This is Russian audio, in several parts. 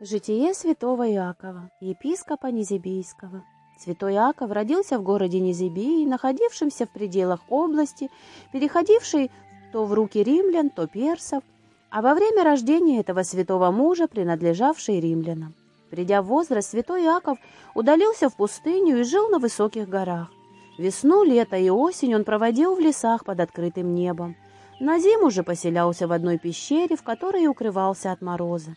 Житие святого Иакова, епископа Низебийского. Святой Иаков родился в городе Низебии, находившемся в пределах области, переходившей то в руки римлян, то персов, а во время рождения этого святого мужа, принадлежавшей римлянам. Придя в возраст, святой Иаков удалился в пустыню и жил на высоких горах. Весну, лето и осень он проводил в лесах под открытым небом. На зиму же поселялся в одной пещере, в которой укрывался от мороза.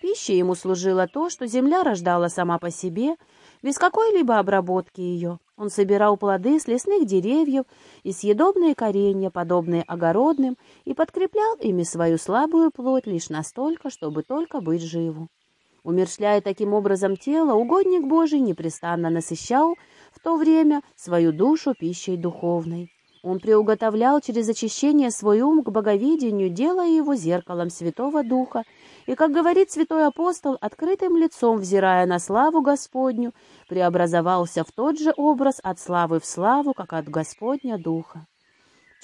Пищей ему служило то, что земля рождала сама по себе, без какой-либо обработки ее. Он собирал плоды с лесных деревьев и съедобные коренья, подобные огородным, и подкреплял ими свою слабую плоть лишь настолько, чтобы только быть живу. Умершляя таким образом тело, угодник Божий непрестанно насыщал в то время свою душу пищей духовной. Он приуготовлял через очищение свой ум к боговидению, делая его зеркалом Святого Духа, и, как говорит святой апостол, открытым лицом, взирая на славу Господню, преобразовался в тот же образ от славы в славу, как от Господня Духа.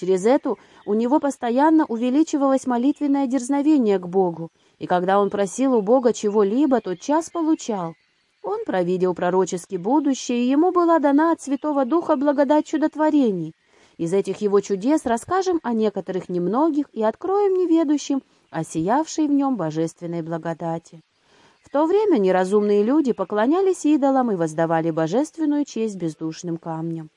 Через эту у него постоянно увеличивалось молитвенное дерзновение к Богу, и когда он просил у Бога чего-либо, тот час получал. Он провидел пророчески будущее, и ему была дана от Святого Духа благодать чудотворений — из этих его чудес расскажем о некоторых немногих и откроем неведущим о сиявшей в нем божественной благодати. В то время неразумные люди поклонялись идолам и воздавали божественную честь бездушным камням.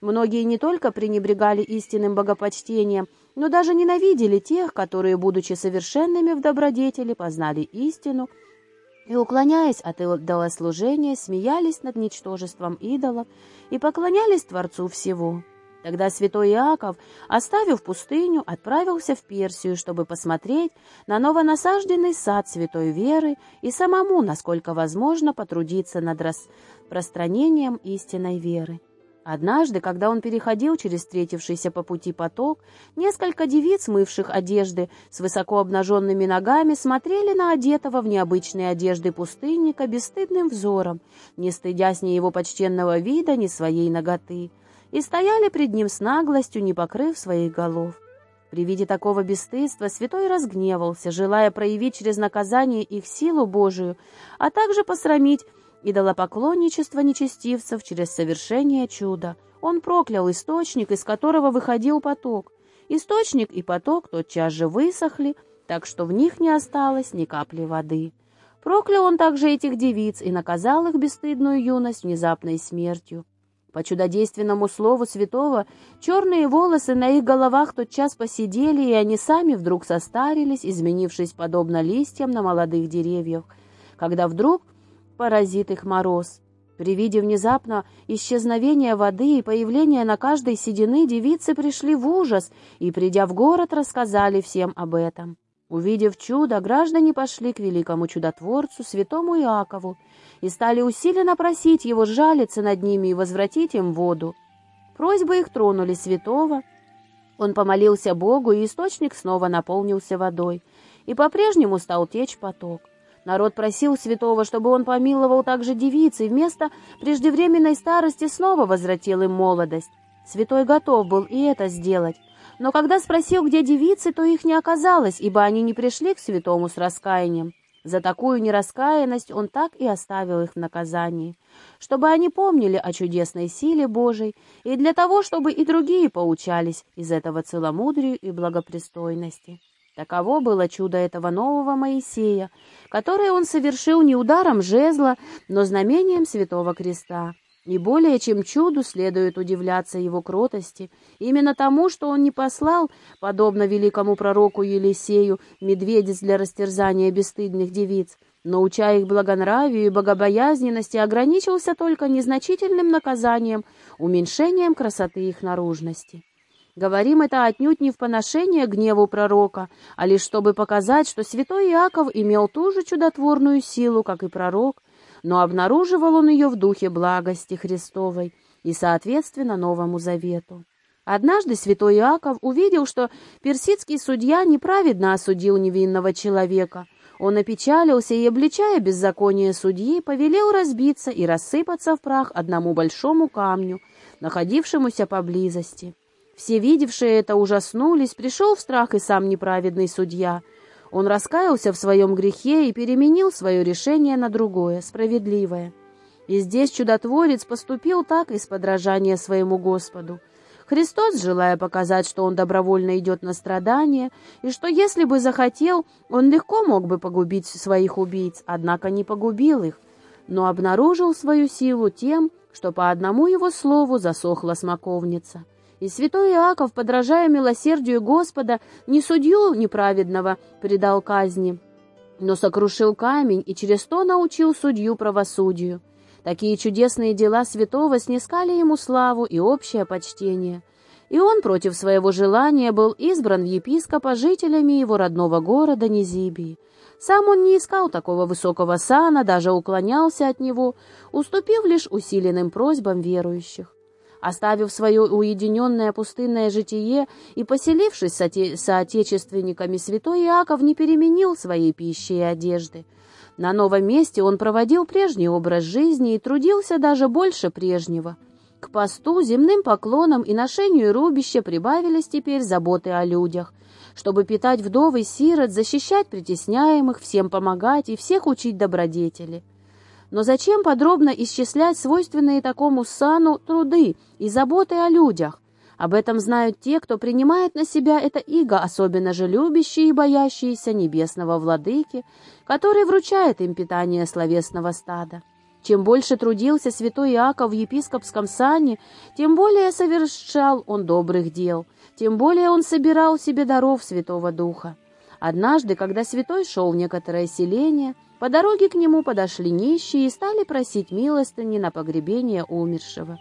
Многие не только пренебрегали истинным богопочтением, но даже ненавидели тех, которые, будучи совершенными в добродетели, познали истину и, уклоняясь от идолослужения, смеялись над ничтожеством идолов и поклонялись Творцу всего. Тогда святой Иаков, оставив пустыню, отправился в Персию, чтобы посмотреть на новонасажденный сад святой веры и самому, насколько возможно, потрудиться над распространением истинной веры. Однажды, когда он переходил через встретившийся по пути поток, несколько девиц, мывших одежды с высоко обнаженными ногами, смотрели на одетого в необычные одежды пустынника бесстыдным взором, не стыдясь ни его почтенного вида, ни своей ноготы и стояли пред ним с наглостью, не покрыв своих голов. При виде такого бесстыдства святой разгневался, желая проявить через наказание их силу Божию, а также посрамить идолопоклонничество нечестивцев через совершение чуда. Он проклял источник, из которого выходил поток. Источник и поток тотчас же высохли, так что в них не осталось ни капли воды. Проклял он также этих девиц и наказал их бесстыдную юность внезапной смертью. По чудодейственному слову святого, черные волосы на их головах тотчас посидели, и они сами вдруг состарились, изменившись подобно листьям на молодых деревьях, когда вдруг поразит их мороз. При виде внезапно исчезновения воды и появления на каждой седины девицы пришли в ужас и, придя в город, рассказали всем об этом. Увидев чудо, граждане пошли к великому чудотворцу, святому Иакову, и стали усиленно просить его жалиться над ними и возвратить им воду. Просьбы их тронули святого. Он помолился Богу, и источник снова наполнился водой, и по-прежнему стал течь поток. Народ просил святого, чтобы он помиловал также девицы, и вместо преждевременной старости снова возвратил им молодость. Святой готов был и это сделать, но когда спросил, где девицы, то их не оказалось, ибо они не пришли к святому с раскаянием. За такую нераскаянность он так и оставил их в наказании, чтобы они помнили о чудесной силе Божией и для того, чтобы и другие поучались из этого целомудрию и благопристойности. Таково было чудо этого нового Моисея, которое он совершил не ударом жезла, но знамением Святого Креста. Не более чем чуду следует удивляться его кротости, именно тому, что он не послал, подобно великому пророку Елисею, медведец для растерзания бесстыдных девиц, но, уча их благонравию и богобоязненности, ограничился только незначительным наказанием, уменьшением красоты их наружности. Говорим это отнюдь не в поношение гневу пророка, а лишь чтобы показать, что святой Иаков имел ту же чудотворную силу, как и пророк, но обнаруживал он ее в духе благости Христовой и, соответственно, Новому Завету. Однажды святой Иаков увидел, что персидский судья неправедно осудил невинного человека. Он опечалился и, обличая беззаконие судьи, повелел разбиться и рассыпаться в прах одному большому камню, находившемуся поблизости. Все видевшие это ужаснулись, пришел в страх и сам неправедный судья — Он раскаялся в своем грехе и переменил свое решение на другое, справедливое. И здесь чудотворец поступил так из подражания своему Господу. Христос, желая показать, что он добровольно идет на страдания, и что, если бы захотел, он легко мог бы погубить своих убийц, однако не погубил их, но обнаружил свою силу тем, что по одному его слову засохла смоковница. И святой Иаков, подражая милосердию Господа, не судью неправедного предал казни, но сокрушил камень и через то научил судью правосудию. Такие чудесные дела святого снискали ему славу и общее почтение. И он против своего желания был избран в епископа жителями его родного города Низибии. Сам он не искал такого высокого сана, даже уклонялся от него, уступив лишь усиленным просьбам верующих. Оставив свое уединенное пустынное житие и поселившись с соотечественниками, святой Иаков не переменил своей пищи и одежды. На новом месте он проводил прежний образ жизни и трудился даже больше прежнего. К посту, земным поклонам и ношению рубища прибавились теперь заботы о людях, чтобы питать вдовы сирот, защищать притесняемых, всем помогать и всех учить добродетели. Но зачем подробно исчислять свойственные такому сану труды и заботы о людях? Об этом знают те, кто принимает на себя это иго, особенно же любящие и боящиеся небесного владыки, который вручает им питание словесного стада. Чем больше трудился святой Иаков в епископском сане, тем более совершал он добрых дел, тем более он собирал себе даров Святого Духа. Однажды, когда святой шел в некоторое селение, по дороге к нему подошли нищие и стали просить милостыни на погребение умершего.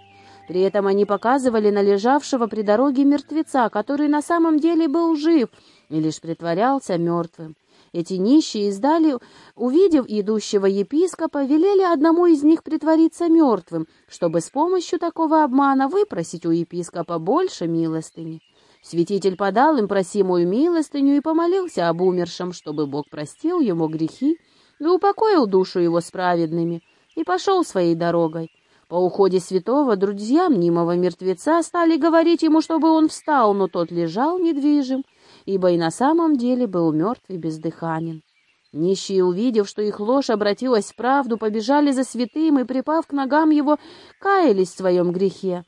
При этом они показывали на лежавшего при дороге мертвеца, который на самом деле был жив и лишь притворялся мертвым. Эти нищие издали, увидев идущего епископа, велели одному из них притвориться мертвым, чтобы с помощью такого обмана выпросить у епископа больше милостыни. Святитель подал им просимую милостыню и помолился об умершем, чтобы Бог простил ему грехи и упокоил душу его с праведными, и пошел своей дорогой. По уходе святого друзья мнимого мертвеца стали говорить ему, чтобы он встал, но тот лежал недвижим, ибо и на самом деле был мертв и бездыханен. Нищие, увидев, что их ложь обратилась в правду, побежали за святым и, припав к ногам его, каялись в своем грехе.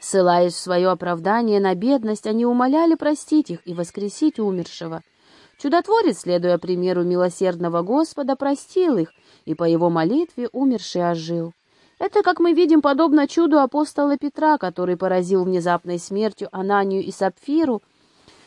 Ссылаясь в свое оправдание на бедность, они умоляли простить их и воскресить умершего — Чудотворец, следуя примеру милосердного Господа, простил их, и по его молитве умерший ожил. Это, как мы видим, подобно чуду апостола Петра, который поразил внезапной смертью Ананию и Сапфиру,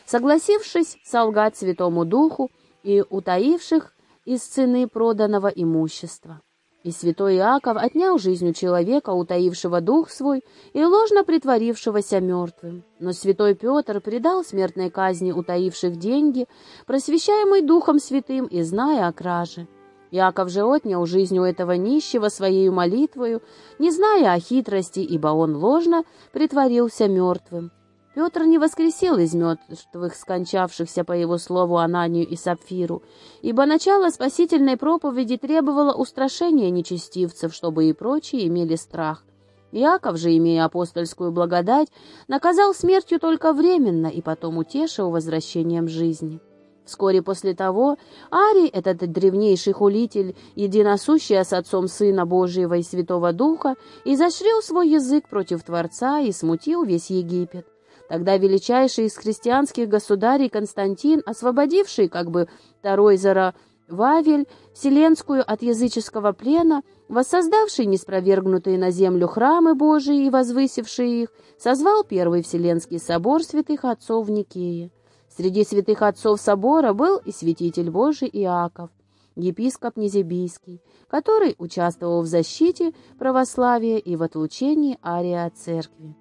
согласившись солгать Святому Духу и утаивших из цены проданного имущества. И святой Иаков отнял жизнь у человека, утаившего дух свой и ложно притворившегося мертвым. Но святой Петр предал смертной казни утаивших деньги, просвещаемый Духом Святым и зная о краже. Иаков же отнял жизнь у этого нищего своей молитвою, не зная о хитрости, ибо он ложно притворился мертвым. Петр не воскресил из мертвых, скончавшихся по его слову Ананию и Сапфиру, ибо начало спасительной проповеди требовало устрашения нечестивцев, чтобы и прочие имели страх. Иаков же, имея апостольскую благодать, наказал смертью только временно и потом утешил возвращением жизни. Вскоре после того Арий, этот древнейший хулитель, единосущий с Отцом Сына Божьего и Святого Духа, изощрил свой язык против Творца и смутил весь Египет. Тогда величайший из христианских государей Константин, освободивший как бы Таройзера Вавель, Вселенскую от языческого плена, воссоздавший неспровергнутые на землю храмы Божии и возвысивший их, созвал Первый Вселенский собор святых отцов в Никее. Среди святых отцов собора был и святитель Божий Иаков, епископ Незебийский, который участвовал в защите православия и в отлучении ария от церкви.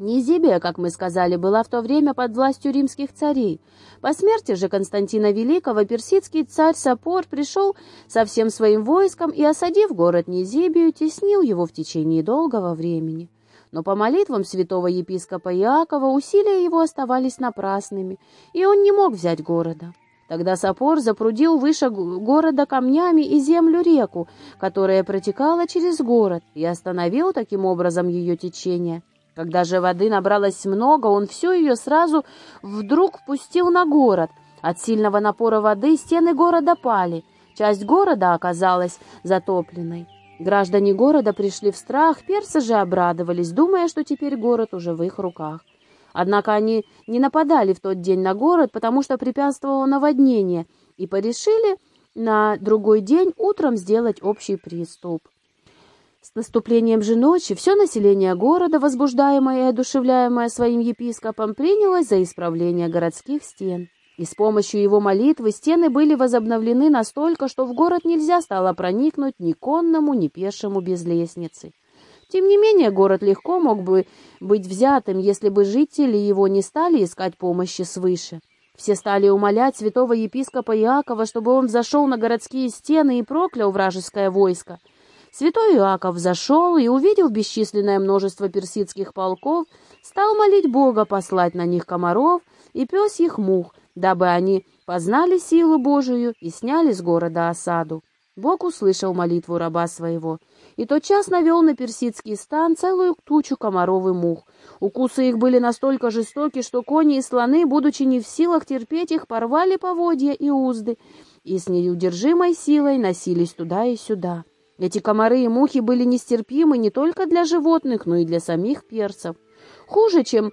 Низибия, как мы сказали, была в то время под властью римских царей. По смерти же Константина Великого персидский царь Сапор пришел со всем своим войском и, осадив город Низибию, теснил его в течение долгого времени. Но по молитвам святого епископа Иакова усилия его оставались напрасными, и он не мог взять города. Тогда Сапор запрудил выше города камнями и землю реку, которая протекала через город, и остановил таким образом ее течение – когда же воды набралось много, он всю ее сразу вдруг пустил на город, От сильного напора воды стены города пали, часть города оказалась затопленной. Граждане города пришли в страх, персы же обрадовались, думая, что теперь город уже в их руках. Однако они не нападали в тот день на город, потому что препятствовало наводнение, и порешили на другой день утром сделать общий приступ. С наступлением же ночи все население города, возбуждаемое и одушевляемое своим епископом, принялось за исправление городских стен. И с помощью его молитвы стены были возобновлены настолько, что в город нельзя стало проникнуть ни конному, ни пешему без лестницы. Тем не менее, город легко мог бы быть взятым, если бы жители его не стали искать помощи свыше. Все стали умолять святого епископа Иакова, чтобы он взошел на городские стены и проклял вражеское войско. Святой Иаков зашел и, увидев бесчисленное множество персидских полков, стал молить Бога послать на них комаров и пёсьих мух, дабы они познали силу Божию и сняли с города осаду. Бог услышал молитву раба своего, и тотчас навел на персидский стан целую тучу комаров и мух. Укусы их были настолько жестоки, что кони и слоны, будучи не в силах терпеть их, порвали поводья и узды, и с неудержимой силой носились туда и сюда. Эти комары и мухи были нестерпимы не только для животных, но и для самих перцев. Хуже, чем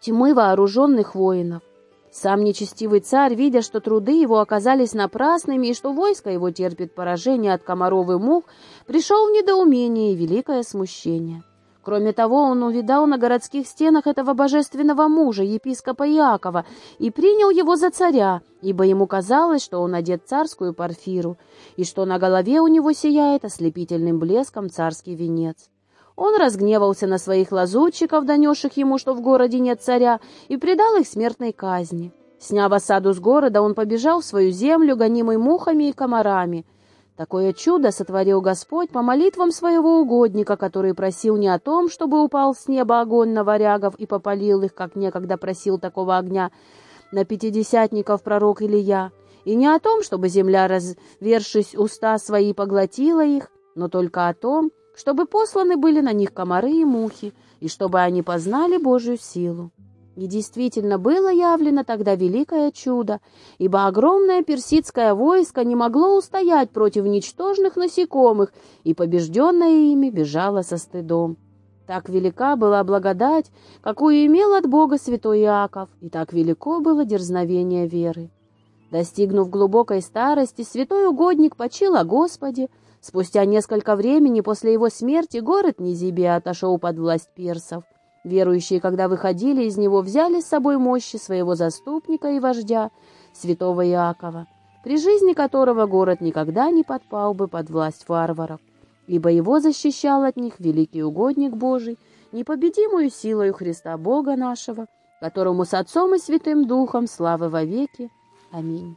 тьмы вооруженных воинов. Сам нечестивый царь, видя, что труды его оказались напрасными и что войско его терпит поражение от комаров и мух, пришел в недоумение и великое смущение. Кроме того, он увидал на городских стенах этого божественного мужа, епископа Иакова, и принял его за царя, ибо ему казалось, что он одет царскую парфиру, и что на голове у него сияет ослепительным блеском царский венец. Он разгневался на своих лазутчиков, донесших ему, что в городе нет царя, и предал их смертной казни. Сняв осаду с города, он побежал в свою землю, гонимый мухами и комарами — Такое чудо сотворил Господь по молитвам своего угодника, который просил не о том, чтобы упал с неба огонь на варягов и попалил их, как некогда просил такого огня на пятидесятников пророк Илья, и не о том, чтобы земля, развершись уста свои, поглотила их, но только о том, чтобы посланы были на них комары и мухи, и чтобы они познали Божью силу. И действительно было явлено тогда великое чудо, ибо огромное персидское войско не могло устоять против ничтожных насекомых, и побежденное ими бежало со стыдом. Так велика была благодать, какую имел от Бога святой Иаков, и так велико было дерзновение веры. Достигнув глубокой старости, святой угодник почил о Господе. Спустя несколько времени после его смерти город Низибия отошел под власть персов — Верующие, когда выходили из него, взяли с собой мощи своего заступника и вождя, святого Иакова, при жизни которого город никогда не подпал бы под власть варваров, ибо его защищал от них великий угодник Божий, непобедимую силою Христа Бога нашего, которому с Отцом и Святым Духом славы вовеки. Аминь.